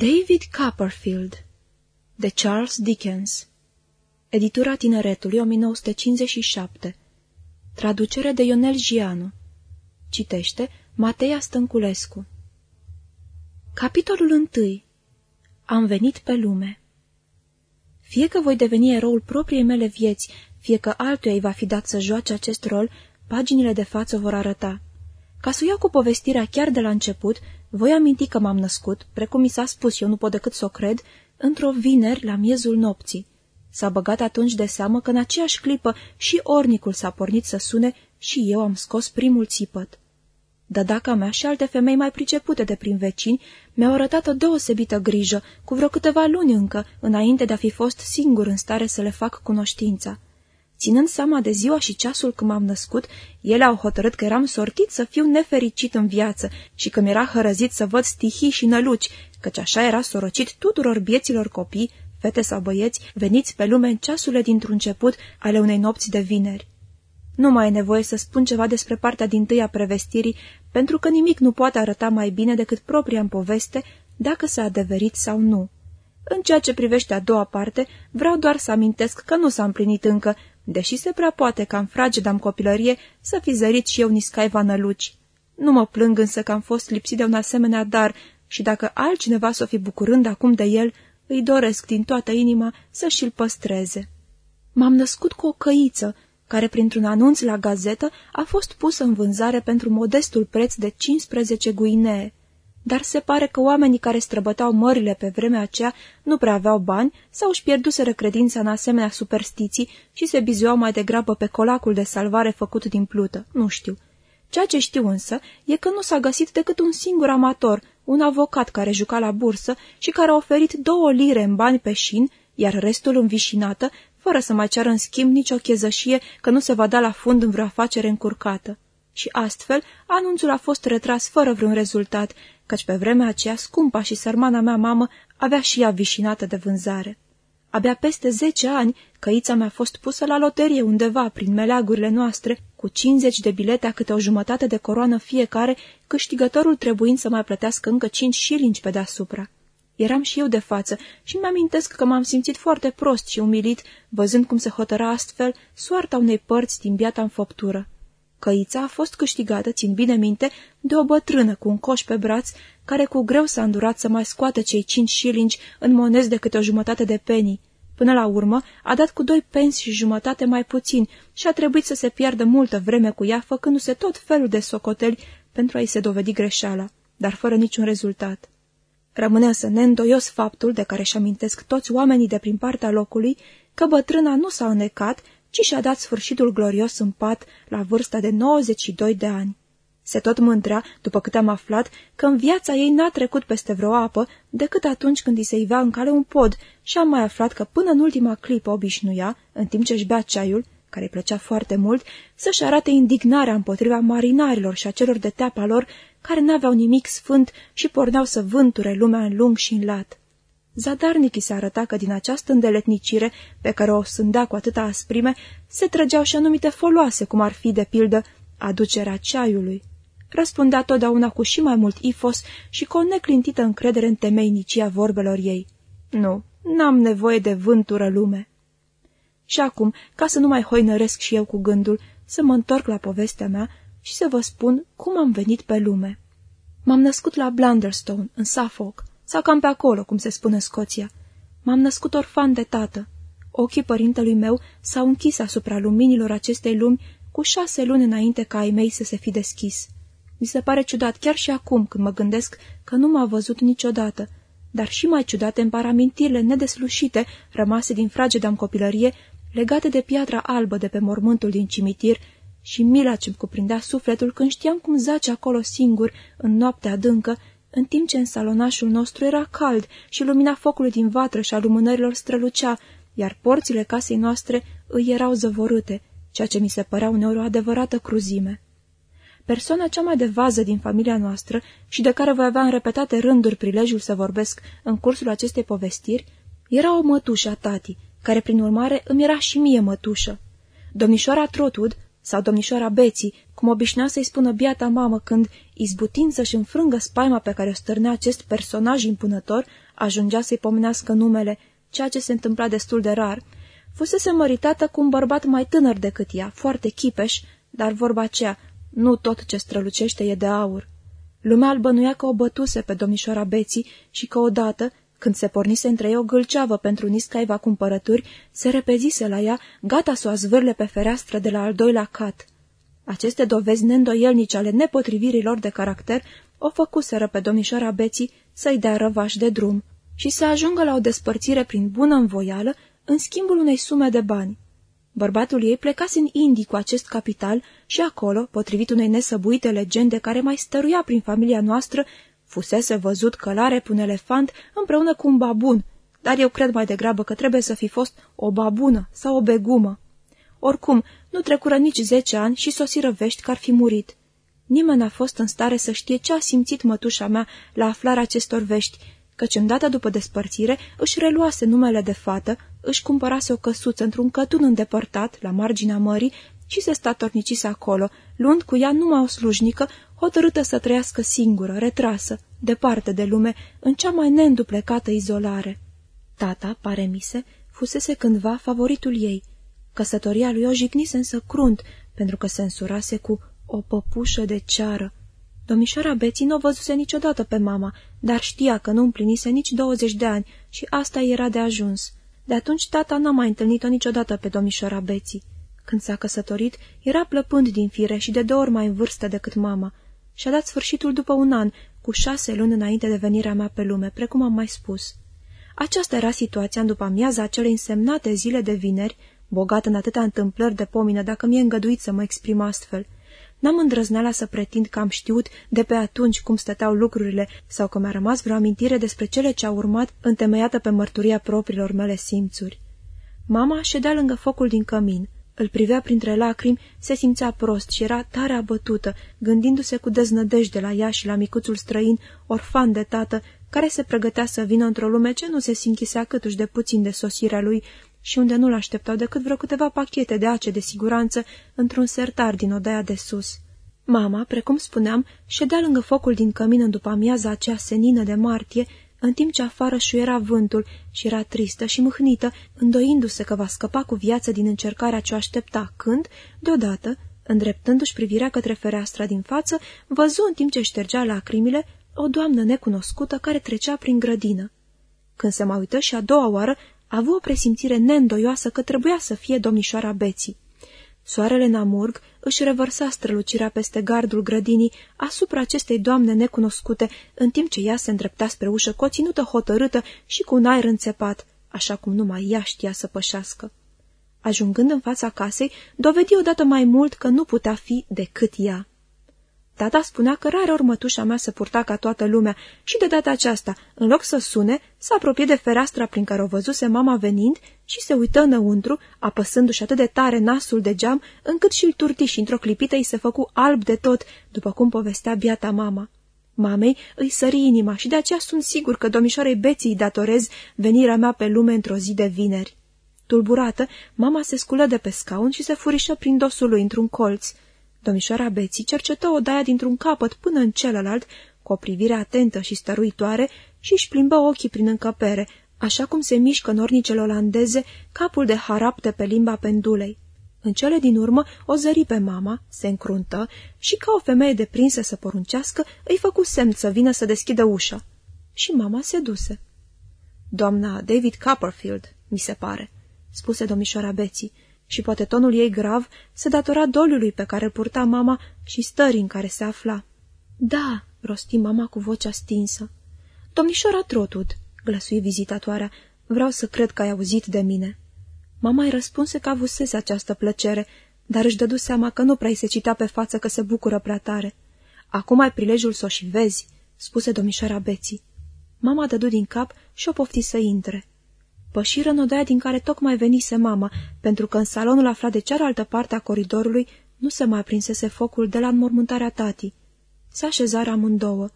David Copperfield de Charles Dickens Editura Tineretului 1957 Traducere de Ionel Gianu. Citește Mateia Stănculescu Capitolul 1 Am venit pe lume. Fie că voi deveni eroul propriei mele vieți, fie că altuia îi va fi dat să joace acest rol, paginile de față vor arăta. Ca să iau cu povestirea chiar de la început, voi aminti că m-am născut, precum mi s-a spus, eu nu pot decât să o cred, într-o vineri la miezul nopții. S-a băgat atunci de seamă că în aceeași clipă și ornicul s-a pornit să sune și eu am scos primul țipăt. Dădaca mea și alte femei mai pricepute de prin vecini mi-au arătat o deosebită grijă, cu vreo câteva luni încă, înainte de a fi fost singur în stare să le fac cunoștința. Ținând seama de ziua și ceasul când m-am născut, ele au hotărât că eram sortit să fiu nefericit în viață și că mi-era hărăzit să văd stihii și năluci, căci așa era sorocit tuturor bieților copii, fete sau băieți, veniți pe lume în ceasurile dintr-un început ale unei nopți de vineri. Nu mai e nevoie să spun ceva despre partea din tâia prevestirii, pentru că nimic nu poate arăta mai bine decât propria în poveste, dacă s-a adeverit sau nu. În ceea ce privește a doua parte, vreau doar să amintesc că nu s-a împlinit încă deși se prea poate ca în fragedam copilărie să fi zărit și eu niscai vanăluci. Nu mă plâng însă că am fost lipsit de un asemenea dar și dacă altcineva s-o fi bucurând acum de el, îi doresc din toată inima să și-l păstreze. M-am născut cu o căiță, care printr-un anunț la gazetă a fost pusă în vânzare pentru modestul preț de 15 guinee dar se pare că oamenii care străbăteau mările pe vremea aceea nu prea aveau bani sau își pierduseră credința în asemenea superstiții și se bizuiau mai degrabă pe colacul de salvare făcut din plută, nu știu. Ceea ce știu însă e că nu s-a găsit decât un singur amator, un avocat care juca la bursă și care a oferit două lire în bani pe șin, iar restul învișinată, fără să mai ceară în schimb nicio chezășie că nu se va da la fund în vreo afacere încurcată. Și astfel, anunțul a fost retras fără vreun rezultat, căci pe vremea aceea scumpa și sărmana mea mamă avea și ea vișinată de vânzare. Abia peste zece ani, căița mea a fost pusă la loterie undeva prin meleagurile noastre, cu 50 de bilete a câte o jumătate de coroană fiecare, câștigătorul trebuind să mai plătească încă cinci șilingi pe deasupra. Eram și eu de față și mi-amintesc că m-am simțit foarte prost și umilit, văzând cum se hotăra astfel soarta unei părți din biata înfăptură. Căița a fost câștigată, țin bine minte, de o bătrână cu un coș pe braț, care cu greu s-a îndurat să mai scoată cei cinci șilingi în monezi de câte o jumătate de penny. Până la urmă, a dat cu doi pensi și jumătate mai puțin și a trebuit să se piardă multă vreme cu ea, făcându-se tot felul de socoteli pentru a-i se dovedi greșeala, dar fără niciun rezultat. Rămâne însă neîndoios faptul, de care își amintesc toți oamenii de prin partea locului, că bătrâna nu s-a înecat ci și-a dat sfârșitul glorios în pat la vârsta de 92 de ani. Se tot mândrea, după cât am aflat, că în viața ei n-a trecut peste vreo apă decât atunci când îi se ivea în cale un pod și am mai aflat că până în ultima clipă obișnuia, în timp ce își bea ceaiul, care îi plăcea foarte mult, să-și arate indignarea împotriva marinarilor și a celor de teapa lor care n-aveau nimic sfânt și porneau să vânture lumea în lung și în lat. Zadarnic îi se arăta că din această îndeletnicire, pe care o sândea cu atâta asprime, se trăgeau și anumite foloase, cum ar fi, de pildă, aducerea ceaiului. Răspundea totdeauna cu și mai mult ifos și cu o neclintită încredere în temeinicia vorbelor ei. Nu, n-am nevoie de vântură lume. Și acum, ca să nu mai hoinăresc și eu cu gândul, să mă întorc la povestea mea și să vă spun cum am venit pe lume. M-am născut la Blunderstone, în Suffolk, sau cam pe acolo, cum se spune în Scoția. M-am născut orfan de tată. Ochii părintelui meu s-au închis asupra luminilor acestei lumi cu șase luni înainte ca ai mei să se fi deschis. Mi se pare ciudat chiar și acum când mă gândesc că nu m-a văzut niciodată, dar și mai ciudate în paramintirile nedeslușite rămase din frageda în copilărie, legate de piatra albă de pe mormântul din cimitir și mila ce-mi cuprindea sufletul când știam cum zace acolo singur, în noaptea adâncă, în timp ce în salonașul nostru era cald și lumina focului din vatră și a lumânărilor strălucea, iar porțile casei noastre îi erau zăvorâte, ceea ce mi se părea uneori o adevărată cruzime. Persoana cea mai de vază din familia noastră și de care voi avea în repetate rânduri prilejul să vorbesc în cursul acestei povestiri, era o mătușă a tati, care prin urmare îmi era și mie mătușă. Domnișoara Trotwood, sau domnișoara Beții, cum obișnuia să-i spună biata mamă când, izbutind să-și înfrângă spaima pe care o stârnea acest personaj impunător, ajungea să-i pomenească numele, ceea ce se întâmpla destul de rar, fusese măritată cu un bărbat mai tânăr decât ea, foarte chipeș, dar vorba aceea, nu tot ce strălucește e de aur. Lumea îl bănuia că o bătuse pe domnișoara Beții și că odată, când se pornise între ei o gâlceavă pentru niscaiva cumpărături, se repezise la ea, gata să o azvârle pe fereastră de la al doilea cat. Aceste dovezi neîndoielnice ale nepotrivirilor de caracter o făcuseră pe domnișoara Beții să-i dea răvaș de drum și să ajungă la o despărțire prin bună învoială în schimbul unei sume de bani. Bărbatul ei plecase în Indii cu acest capital și acolo, potrivit unei nesăbuite legende care mai stăruia prin familia noastră, fusese văzut călare pe un elefant împreună cu un babun, dar eu cred mai degrabă că trebuie să fi fost o babună sau o begumă. Oricum, nu trecură nici zece ani și sosiră vești că ar fi murit. Nimeni n-a fost în stare să știe ce a simțit mătușa mea la aflarea acestor vești, căci îndată după despărțire își reluase numele de fată, își cumpărase o căsuță într-un cătun îndepărtat, la marginea mării, și se statornicise acolo, luând cu ea numai o slujnică, hotărâtă să trăiască singură, retrasă, departe de lume, în cea mai neînduplecată izolare. Tata, pare mise, fusese cândva favoritul ei. Căsătoria lui o jignise însă crunt, pentru că se însurase cu o păpușă de ceară. Domnișoara Beții nu o văzuse niciodată pe mama, dar știa că nu împlinise nici douăzeci de ani și asta era de ajuns. De atunci tata n-a mai întâlnit-o niciodată pe domnișoara Beții. Când s-a căsătorit, era plăpând din fire și de două ori mai în vârstă decât mama. Și-a dat sfârșitul după un an, cu șase luni înainte de venirea mea pe lume, precum am mai spus. Aceasta era situația în după amiaza acelei însemnate zile de vineri, bogată în atâtea întâmplări de pomină, dacă mi-e îngăduit să mă exprim astfel – N-am îndrăzneala să pretind că am știut de pe atunci cum stăteau lucrurile sau că mi-a rămas vreo amintire despre cele ce au urmat întemeiată pe mărturia propriilor mele simțuri. Mama ședea lângă focul din cămin. Îl privea printre lacrimi, se simțea prost și era tare abătută, gândindu-se cu deznădejde la ea și la micuțul străin, orfan de tată, care se pregătea să vină într-o lume ce nu se sinchisea câtuși de puțin de sosirea lui și unde nu-l așteptau decât vreo câteva pachete de ace de siguranță într-un sertar din odaia de sus. Mama, precum spuneam, ședea lângă focul din cămin în după amiaza aceea senină de martie, în timp ce afară șuiera vântul și era tristă și mâhnită, îndoindu-se că va scăpa cu viață din încercarea ce o aștepta, când, deodată, îndreptându-și privirea către fereastra din față, văzu în timp ce ștergea lacrimile o doamnă necunoscută care trecea prin grădină. Când se mai uită și a doua oară, a avut o presimțire neîndoioasă că trebuia să fie domnișoara Beții. Soarele Namurg își revărsa strălucirea peste gardul grădinii asupra acestei doamne necunoscute, în timp ce ea se îndrepta spre ușă cu o ținută hotărâtă și cu un aer înțepat, așa cum numai ea știa să pășească. Ajungând în fața casei, dovedi odată mai mult că nu putea fi decât ea. Tata spunea că rare ori mătușa mea se purta ca toată lumea și de data aceasta, în loc să sune, s-a apropiat de fereastra prin care o văzuse mama venind și se uită înăuntru, apăsându-și atât de tare nasul de geam, încât și-l turti și într-o clipită îi se făcu alb de tot, după cum povestea biata mama. Mamei îi sări inima și de aceea sunt sigur că domnișoarei Beții îi datorez venirea mea pe lume într-o zi de vineri. Tulburată, mama se sculă de pe scaun și se furișă prin dosul lui într-un colț. Domnișoara Beții cercetă odaia dintr-un capăt până în celălalt, cu o privire atentă și stăruitoare, și își plimbă ochii prin încăpere, așa cum se mișcă nornicele olandeze capul de harap de pe limba pendulei. În cele din urmă o zări pe mama, se încruntă și, ca o femeie deprinsă să poruncească, îi făcu semn să vină să deschidă ușa. Și mama se duse. Doamna David Copperfield, mi se pare," spuse domnișoara Beții, și poate tonul ei grav se datora doliului pe care îl purta mama și stării în care se afla. Da, rosti mama cu vocea stinsă. Domnișoara Trotud, glăsui vizitatoarea, vreau să cred că ai auzit de mine. Mama îi răspunse că avusese această plăcere, dar își dădu seama că nu prea se citea pe față că se bucură prea tare. Acum ai prilejul să o și vezi, spuse domnișoara Beții. Mama dădu din cap și o pofti să intre. Pășiră în odaia din care tocmai venise mama, pentru că în salonul aflat de cealaltă parte a coridorului nu se mai aprinsese focul de la înmormântarea tatii. Se așezară amândouă.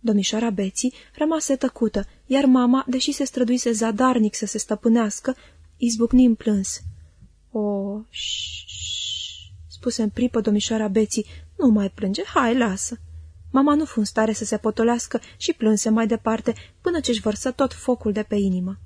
Domnișoara Beții rămase tăcută, iar mama, deși se străduise zadarnic să se stăpânească, izbucni în plâns. O, spuse în pripă domnișoara Beții, nu mai plânge, hai, lasă. Mama nu fu în stare să se potolească și plânse mai departe, până ce-și vărsă tot focul de pe inimă.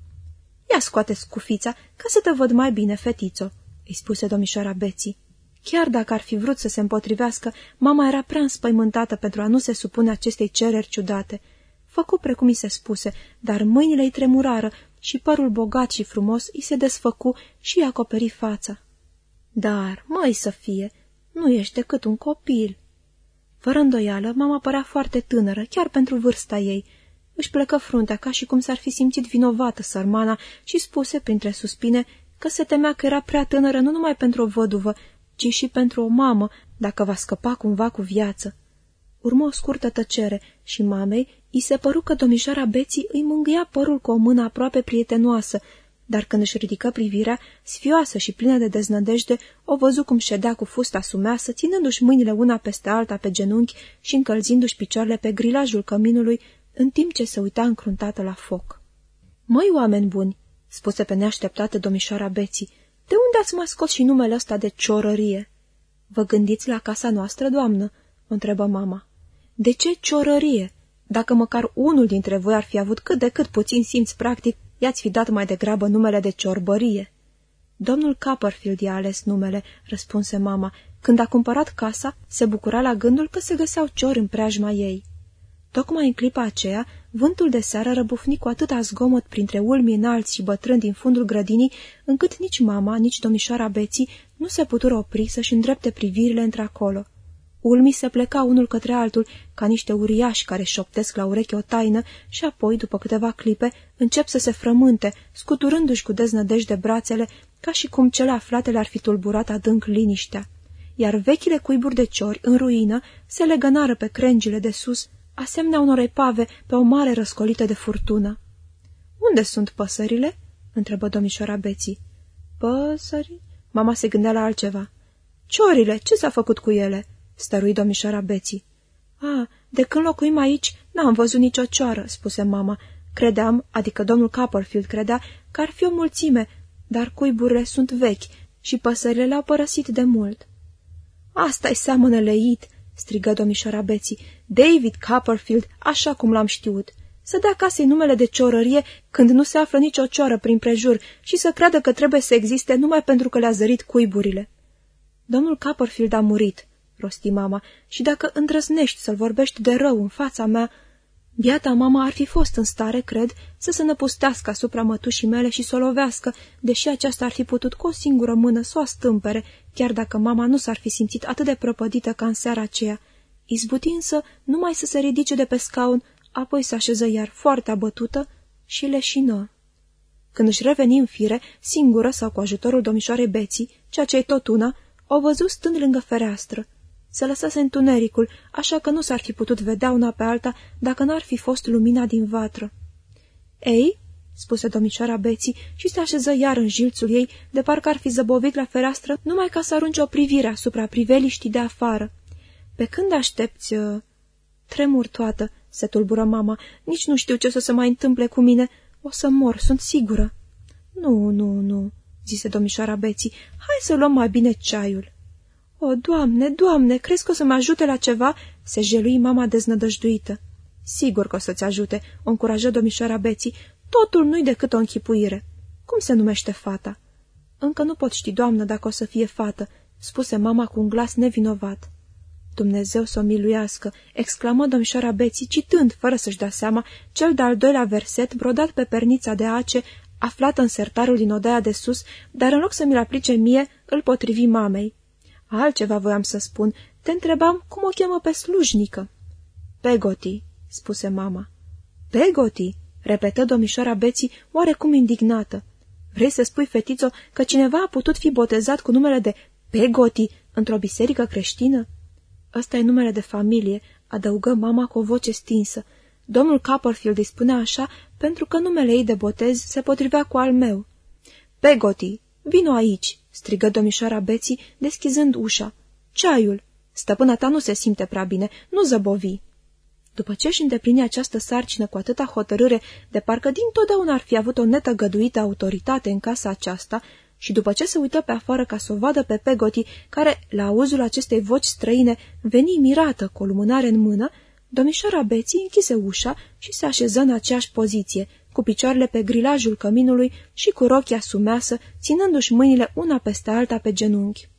Ia scoate scufița, ca să te văd mai bine, fetițo, îi spuse domnișoara Beții. Chiar dacă ar fi vrut să se împotrivească, mama era prea înspăimântată pentru a nu se supune acestei cereri ciudate. Făcu precum i se spuse, dar mâinile îi tremurară și părul bogat și frumos îi se desfăcu și îi acoperi fața. Dar, măi să fie, nu ești decât un copil. Fără îndoială, mama părea foarte tânără, chiar pentru vârsta ei. Își plecă fruntea ca și cum s-ar fi simțit vinovată sărmana și spuse printre suspine că se temea că era prea tânără nu numai pentru o văduvă, ci și pentru o mamă, dacă va scăpa cumva cu viață. Urmă o scurtă tăcere și mamei i se păru că domnișoara Beții îi mângâia părul cu o mână aproape prietenoasă, dar când își ridică privirea, sfioasă și plină de deznădejde, o văzu cum ședea cu fusta sumeasă, ținându-și mâinile una peste alta pe genunchi și încălzindu-și picioarele pe grilajul căminului, în timp ce se uita încruntată la foc. Măi, oameni buni!" spuse pe neașteptate domnișoara Beții, de unde ați mai scos și numele ăsta de ciorărie?" Vă gândiți la casa noastră, doamnă?" o întrebă mama. De ce ciorărie? Dacă măcar unul dintre voi ar fi avut cât de cât puțin simț practic, i-ați fi dat mai degrabă numele de ciorbărie." Domnul Copperfield i-a ales numele," răspunse mama. Când a cumpărat casa, se bucura la gândul că se găseau ciori în preajma ei. Tocmai în clipa aceea, vântul de seară răbufni cu atâta zgomot printre ulmi înalți și bătrâni din fundul grădinii, încât nici mama, nici domnișoara Beții nu se putură opri să-și îndrepte privirile într-acolo. Ulmii se pleca unul către altul, ca niște uriași care șoptesc la ureche o taină și apoi, după câteva clipe, încep să se frământe, scuturându-și cu deznădejde brațele, ca și cum cele aflate le-ar fi tulburat adânc liniștea. Iar vechile cuiburi de ciori, în ruină, se legănară pe crengile de sus, asemenea unor epave pe o mare răscolită de furtună. Unde sunt păsările?" întrebă domnișoara Beții. Păsări? Mama se gândea la altceva. Ciorile, ce s-a făcut cu ele?" stărui domnișoara Beții. A, de când locuim aici, n-am văzut nicio cioară," spuse mama. Credeam, adică domnul Copperfield credea, că ar fi o mulțime, dar cuiburile sunt vechi și păsările le-au părăsit de mult. Asta-i seamănă leit!" Strigă domnișoara Beții. David Copperfield, așa cum l-am știut. Să dea casei numele de ciorărie când nu se află nicio cioară prin prejur și să creadă că trebuie să existe numai pentru că le-a zărit cuiburile. Domnul Copperfield a murit, rosti mama, și dacă îndrăznești să-l vorbești de rău în fața mea, biata mama ar fi fost în stare, cred, să se năpustească asupra mătușii mele și să o lovească, deși aceasta ar fi putut cu o singură mână să o stâmpere, chiar dacă mama nu s-ar fi simțit atât de prăpădită ca în seara aceea. Izbuti însă numai să se ridice de pe scaun, apoi să așeză iar foarte abătută și leșină. Când își reveni în fire, singură sau cu ajutorul domnișoarei Beții, ceea ce-i tot una, o văzut stând lângă fereastră. Se lăsase întunericul, așa că nu s-ar fi putut vedea una pe alta dacă n-ar fi fost lumina din vatră. Ei?" spuse domnișoara Beții și se așeză iar în jilțul ei, de parcă ar fi zăbovit la fereastră numai ca să arunce o privire asupra priveliștii de afară. Pe când aștepți... Uh... Tremur toată, se tulbură mama, nici nu știu ce o să se mai întâmple cu mine. O să mor, sunt sigură. Nu, nu, nu, zise domnișoara Beții, hai să luăm mai bine ceaiul. O, doamne, doamne, crezi că o să mă ajute la ceva?" se jelui mama deznădăjduită. Sigur că o să-ți ajute," o încurajă domnișoara Beții. Totul nu-i decât o închipuire. Cum se numește fata?" Încă nu pot ști, doamnă, dacă o să fie fată," spuse mama cu un glas nevinovat. Dumnezeu să o miluiască!" exclamă domnișoara Beții, citând, fără să-și dea seama, cel de-al doilea verset brodat pe pernița de ace, aflată în sertarul din odaia de sus, dar în loc să mi-l aplice mie, îl potrivi mamei. Altceva voiam să spun. Te întrebam cum o cheamă pe slujnică. Pegoti, spuse mama. Pegoti, repetă domnișoara Beții, oarecum indignată. Vrei să spui, fetițo, că cineva a putut fi botezat cu numele de Pegoti într-o biserică creștină? Ăsta e numele de familie, adăugă mama cu o voce stinsă. Domnul Copperfield îi spunea așa pentru că numele ei de botez se potrivea cu al meu. Pegoti, vino aici, strigă domnișoara Beții, deschizând ușa. Ceaiul! Stăpâna ta nu se simte prea bine, nu zăbovi. După ce își îndeplini această sarcină cu atâta hotărâre, de parcă dintotdeauna ar fi avut o netăgăduită autoritate în casa aceasta, și după ce se uită pe afară ca să o vadă pe Pegoti, care, la auzul acestei voci străine, veni mirată cu o lumânare în mână, domnișoara Beții închise ușa și se așeză în aceeași poziție, cu picioarele pe grilajul căminului și cu rochia sumeasă, ținându-și mâinile una peste alta pe genunchi.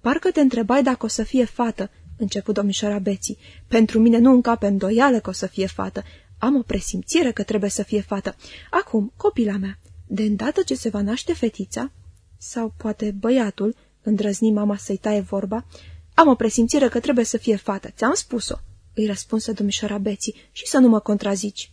Parcă te întrebai dacă o să fie fată, început domnișoara Beții. Pentru mine nu încape îndoială că o să fie fată. Am o presimțire că trebuie să fie fată. Acum, copila mea, de îndată ce se va naște fetița, sau poate băiatul, îndrăzni mama să-i taie vorba, am o presimțire că trebuie să fie fată, ți-am spus-o, îi răspunse domnișoara Beții, și să nu mă contrazici.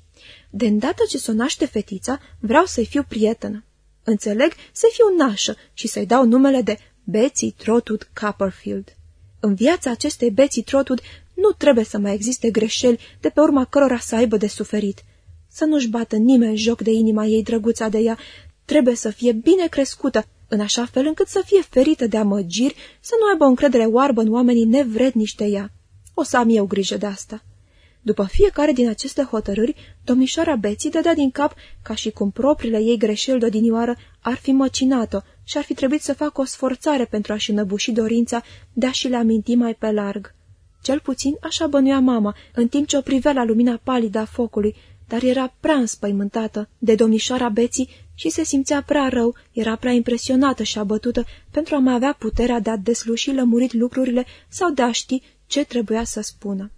De îndată ce s-o naște fetița, vreau să-i fiu prietenă. Înțeleg să-i fiu nașă și să-i dau numele de Betsy Trotwood Copperfield. În viața acestei Betsy Trotwood nu trebuie să mai existe greșeli de pe urma cărora să aibă de suferit. Să nu-și bată nimeni joc de inima ei drăguța de ea, trebuie să fie bine crescută, în așa fel încât să fie ferită de amăgiri, să nu aibă o încredere oarbă în oamenii nevrednici de ea. O să am eu grijă de asta. După fiecare din aceste hotărâri, domnișoara Beții dădea din cap ca și cum propriile ei greșeli de odinioară ar fi măcinat-o și ar fi trebuit să facă o sforțare pentru a-și înăbuși dorința de a-și le aminti mai pe larg. Cel puțin așa bănuia mama, în timp ce o privea la lumina palidă a focului, dar era prea înspăimântată de domnișoara Beții și se simțea prea rău, era prea impresionată și abătută pentru a mai avea puterea de a desluși lămurit lucrurile sau de a ști ce trebuia să spună.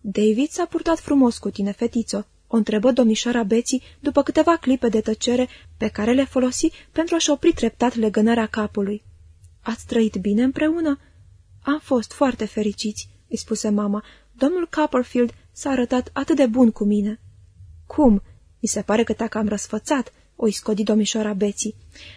David s-a purtat frumos cu tine, fetițo, o întrebă domnișoara Beții după câteva clipe de tăcere pe care le folosi pentru a-și opri treptat legănarea capului. Ați trăit bine împreună?" Am fost foarte fericiți," îi spuse mama. Domnul Copperfield s-a arătat atât de bun cu mine." Cum? Mi se pare că te-a cam răsfățat," o iscodi domnișoara Beții.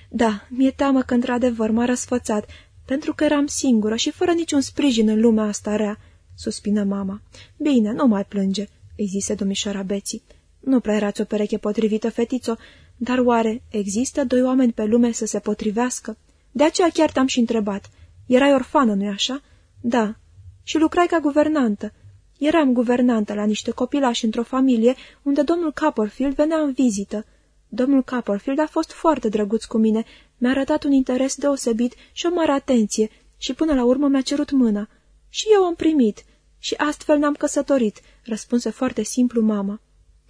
Da, mi-e teamă că într-adevăr m-a răsfățat, pentru că eram singură și fără niciun sprijin în lumea asta rea," suspină mama. Bine, nu mai plânge," îi zise domnișoara Beții. Nu prea erați o pereche potrivită, fetițo, dar oare există doi oameni pe lume să se potrivească? De aceea chiar te-am și întrebat. Erai orfană, nu-i așa? Da. Și lucrai ca guvernantă. Eram guvernantă la niște copilași într-o familie unde domnul Copperfield venea în vizită. Domnul Copperfield a fost foarte drăguț cu mine, mi-a arătat un interes deosebit și o mare atenție și până la urmă mi-a cerut mâna. Și eu am primit. Și astfel ne-am căsătorit, răspunse foarte simplu mama.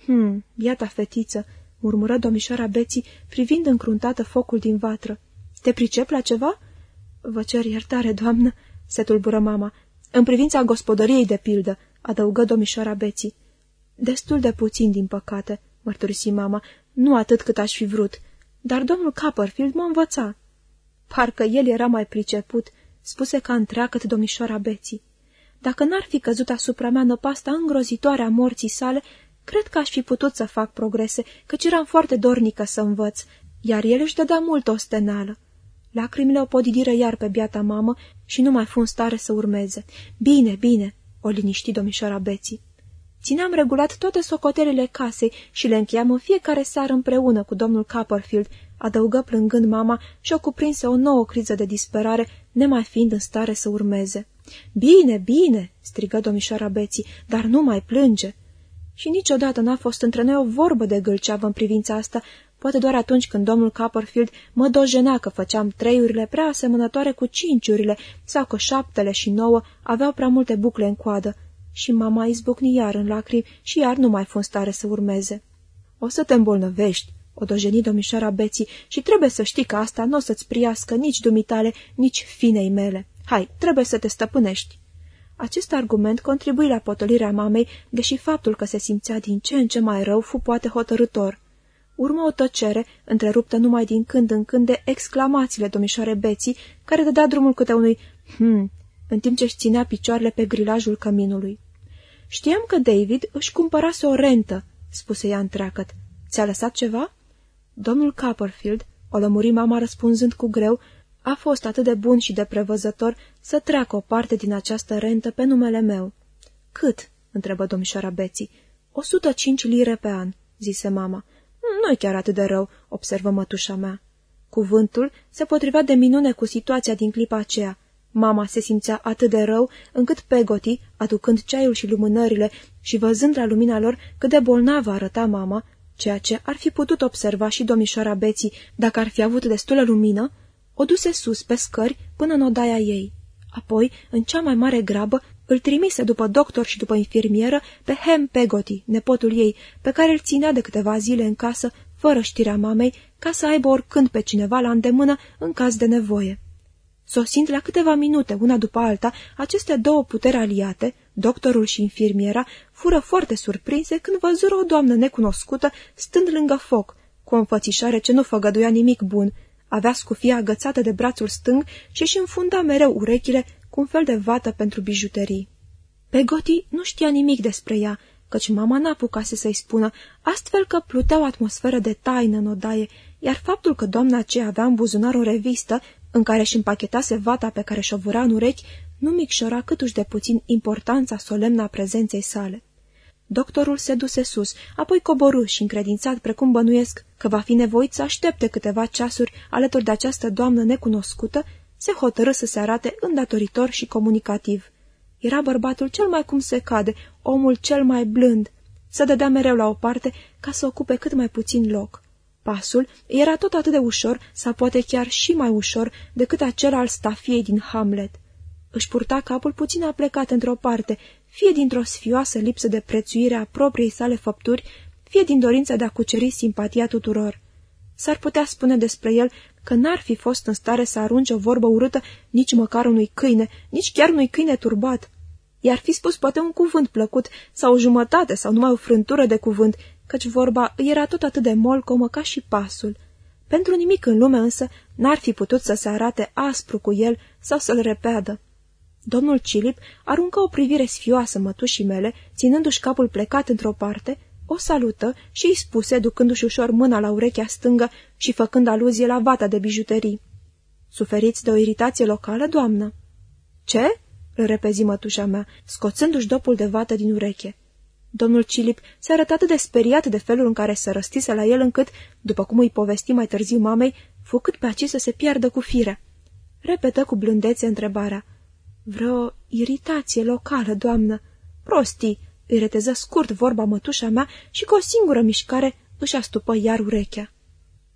Hm, iată fetiță, murmură domnișoara Beții, privind încruntată focul din vatră. Te pricep la ceva?" Vă cer iertare, doamnă," se tulbură mama. În privința gospodăriei, de pildă," adăugă domnișoara Beții. Destul de puțin, din păcate," mărturisi mama, nu atât cât aș fi vrut. Dar domnul Copperfield mă învăța." Parcă el era mai priceput," spuse ca întreagăt domnișoara Beții. Dacă n-ar fi căzut asupra mea năpasta îngrozitoare a morții sale, cred că aș fi putut să fac progrese, căci eram foarte dornică să învăț, iar el își dădea mult ostenală. Lacrimile o podidiră iar pe biata mamă și nu mai fu în stare să urmeze. Bine, bine, o liniști domnișoara Beții. Țineam regulat toate socotelele casei și le încheiam în fiecare seară împreună cu domnul Copperfield, adăugă plângând mama și o cuprinse o nouă criză de disperare, nemai fiind în stare să urmeze. Bine, bine!" strigă domnișoara Beții, dar nu mai plânge." Și niciodată n-a fost între noi o vorbă de gâlceavă în privința asta, poate doar atunci când domnul Copperfield mă dojenea că făceam treiurile prea asemănătoare cu cinciurile sau că șaptele și nouă aveau prea multe bucle în coadă. Și mama izbucni iar în lacrimi și iar nu mai fu în stare să urmeze. O să te îmbolnăvești, o dojeni domnișoara Beții, și trebuie să știi că asta nu o să-ți priască nici dumitale, nici finei mele. Hai, trebuie să te stăpânești. Acest argument contribui la potolirea mamei, deși faptul că se simțea din ce în ce mai rău fu poate hotărător. Urmă o tăcere, întreruptă numai din când în când de exclamațiile domnișoare Beții, care dădea drumul câte unui hmm, în timp ce își ținea picioarele pe grilajul căminului. Știam că David își cumpărase o rentă, spuse ea întreagăt. Ți-a lăsat ceva? Domnul Copperfield, o lămuri mama răspunzând cu greu, a fost atât de bun și de prevăzător să treacă o parte din această rentă pe numele meu. Cât? întrebă domnișoara Beții. O sută cinci lire pe an, zise mama. Nu-i chiar atât de rău, observă mătușa mea. Cuvântul se potrivea de minune cu situația din clipa aceea. Mama se simțea atât de rău, încât Pegoti, aducând ceaiul și lumânările și văzând la lumina lor cât de bolnavă arăta mama, ceea ce ar fi putut observa și domnișoara Beții dacă ar fi avut destulă lumină, o duse sus pe scări până în odaia ei. Apoi, în cea mai mare grabă, îl trimise după doctor și după infirmieră pe Hem Pegoti, nepotul ei, pe care îl ținea de câteva zile în casă, fără știrea mamei, ca să aibă oricând pe cineva la îndemână în caz de nevoie. Sosind la câteva minute, una după alta, aceste două puteri aliate, doctorul și infirmiera, fură foarte surprinse când văzură o doamnă necunoscută stând lângă foc, cu o înfățișare ce nu făgăduia nimic bun. Avea scufia agățată de brațul stâng și își înfunda mereu urechile cu un fel de vată pentru bijuterii. Pegoti nu știa nimic despre ea, căci mama n-apucase să-i spună, astfel că plutea o atmosferă de taină în odaie, iar faptul că doamna aceea avea în buzunar o revistă în care își împachetase vata pe care și-o vâra în urechi, nu micșora câtuși de puțin importanța solemnă a prezenței sale. Doctorul se duse sus, apoi coborâ și încredințat precum bănuiesc că va fi nevoit să aștepte câteva ceasuri alături de această doamnă necunoscută, se hotărâ să se arate îndatoritor și comunicativ. Era bărbatul cel mai cum se cade, omul cel mai blând. Să dădea mereu la o parte ca să ocupe cât mai puțin loc. Pasul era tot atât de ușor, sau poate chiar și mai ușor, decât acela al stafiei din Hamlet. Își purta capul puțin aplecat într-o parte, fie dintr-o sfioasă lipsă de prețuire a propriei sale făpturi, fie din dorința de a cuceri simpatia tuturor. S-ar putea spune despre el că n-ar fi fost în stare să arunce o vorbă urâtă nici măcar unui câine, nici chiar unui câine turbat. I-ar fi spus poate un cuvânt plăcut, sau o jumătate, sau numai o frântură de cuvânt, căci vorba era tot atât de molcomă ca și pasul. Pentru nimic în lume însă n-ar fi putut să se arate aspru cu el sau să-l repeadă. Domnul Cilip aruncă o privire sfioasă mătușii mele, ținându-și capul plecat într-o parte, o salută și îi spuse, ducându-și ușor mâna la urechea stângă și făcând aluzie la vata de bijuterii. Suferiți de o iritație locală, doamnă?" Ce?" îl repezi mătușa mea, scoțându-și dopul de vată din ureche. Domnul Cilip se arăta atât de speriat de felul în care se răstise la el încât, după cum îi povesti mai târziu mamei, fu cât pe aci să se piardă cu firea. Repetă cu blândețe întrebarea. Vreo iritație locală, doamnă? Prostii, îi reteză scurt vorba mătușa mea și cu o singură mișcare își astupă iar urechea.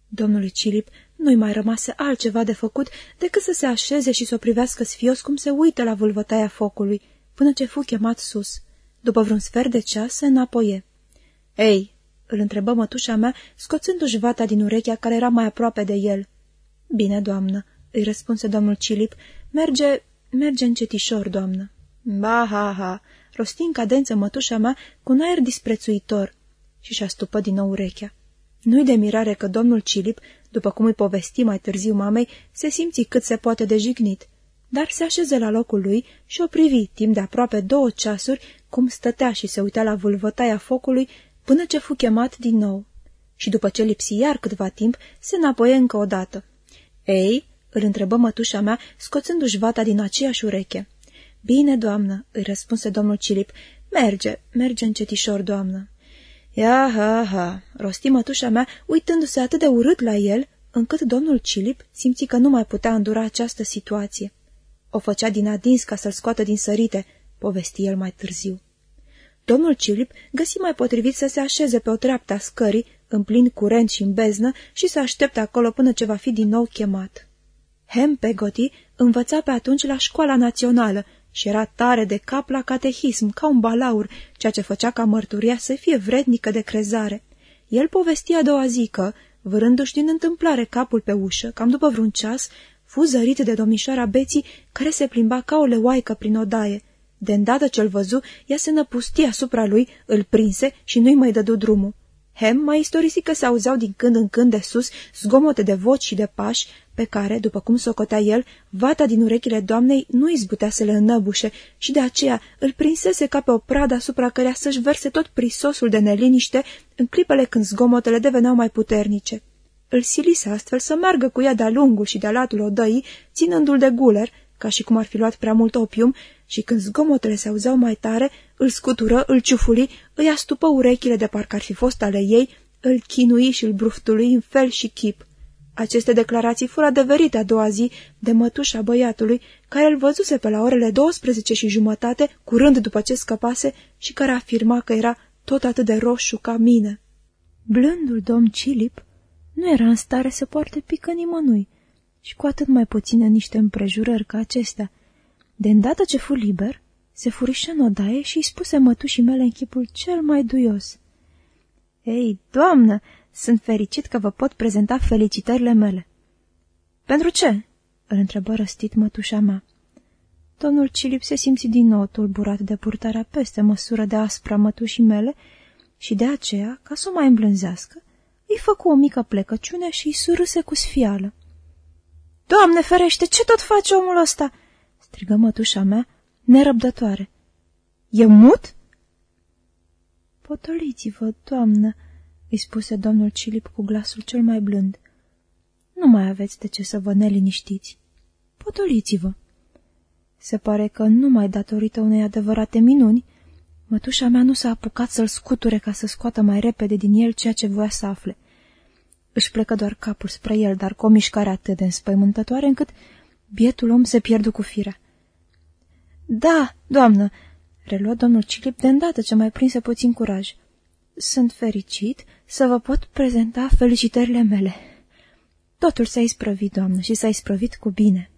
Domnului Cilip nu-i mai rămase altceva de făcut decât să se așeze și să o privească sfios cum se uită la vâlvătaia focului, până ce fu chemat sus. După vreun sfert de ceas se înapoie. Ei!" îl întrebă mătușa mea, scoțându-și vata din urechea care era mai aproape de el. Bine, doamnă," îi răspunse domnul Cilip, merge, merge încetișor, doamnă." Ba, ha, ha!" rosti în cadență mătușa mea cu un aer disprețuitor și și-a stupă din nou urechea. Nu-i de mirare că domnul Cilip, după cum îi povesti mai târziu mamei, se simți cât se poate de jignit, dar se așeze la locul lui și o privi timp de aproape două ceasuri cum stătea și se uita la vâlvătaia focului până ce fu chemat din nou. Și după ce lipsi iar câtva timp, se înapoie încă o dată. Ei?" îl întrebă mătușa mea, scoțându-și vata din aceeași ureche. Bine, doamnă," îi răspunse domnul Cilip. Merge, merge încetișor, doamnă." Ia, ha, ha, rosti mătușa mea, uitându-se atât de urât la el, încât domnul Cilip simți că nu mai putea îndura această situație. O făcea din adins ca să-l scoată din sărite, povesti el mai târziu. Domnul Cilip găsi mai potrivit să se așeze pe o treaptă a scării, în plin curent și în beznă, și să aștepte acolo până ce va fi din nou chemat. Hem Pegoti învăța pe atunci la școala națională și era tare de cap la catehism, ca un balaur, ceea ce făcea ca mărturia să fie vrednică de crezare. El povestia a doua zi că, vârându-și din întâmplare capul pe ușă, cam după vreun ceas, fu zărit de domnișoara Beții, care se plimba ca o leoaică prin odaie. De îndată ce-l văzu, ea se năpustia asupra lui, îl prinse și nu-i mai dădu drumul. Hem mai istorisi că se auzeau din când în când de sus zgomote de voci și de pași, pe care, după cum socotea el, vata din urechile doamnei nu izbutea să le înăbușe și de aceea îl prinsese ca pe o pradă asupra cărea să-și verse tot prisosul de neliniște în clipele când zgomotele deveneau mai puternice. Îl silise astfel să meargă cu ea de-a lungul și de-a latul odăii, ținându-l de guler, ca și cum ar fi luat prea mult opium, și când zgomotele se auzeau mai tare, îl scutură, îl ciufuli, îi astupă urechile de parcă ar fi fost ale ei, îl chinui și îl bruftului în fel și chip. Aceste declarații fură adeverite a doua zi de mătușa băiatului, care îl văzuse pe la orele 12 și jumătate, curând după ce scăpase, și care afirma că era tot atât de roșu ca mine. Blândul domn Cilip nu era în stare să poarte pică nimănui și cu atât mai puțin în niște împrejurări ca acestea. De îndată ce fu liber, se furișă în odaie și îi spuse mătușii mele în chipul cel mai duios. Ei, doamnă, sunt fericit că vă pot prezenta felicitările mele. Pentru ce?" îl întrebă răstit mătușa mea. Domnul Cilip se simți din nou tulburat de purtarea peste măsură de aspra mătușii mele și de aceea, ca să o mai îmblânzească, îi făcu o mică plecăciune și îi surâse cu sfială. Doamne ferește, ce tot face omul ăsta?" strigă mătușa mea, nerăbdătoare. E mut?" Potoliți-vă, doamnă," îi spuse domnul Cilip cu glasul cel mai blând. Nu mai aveți de ce să vă neliniștiți. Potoliți-vă." Se pare că numai datorită unei adevărate minuni, mătușa mea nu s-a apucat să-l scuture ca să scoată mai repede din el ceea ce voia să afle. Își plecă doar capul spre el, dar cu o mișcare atât de înspăimântătoare încât bietul om se pierdu cu firea. Da, doamnă, reluă domnul Cilip de îndată ce mai prinse puțin curaj. Sunt fericit să vă pot prezenta felicitările mele. Totul s-a isprăvit, doamnă, și s-a isprăvit cu bine.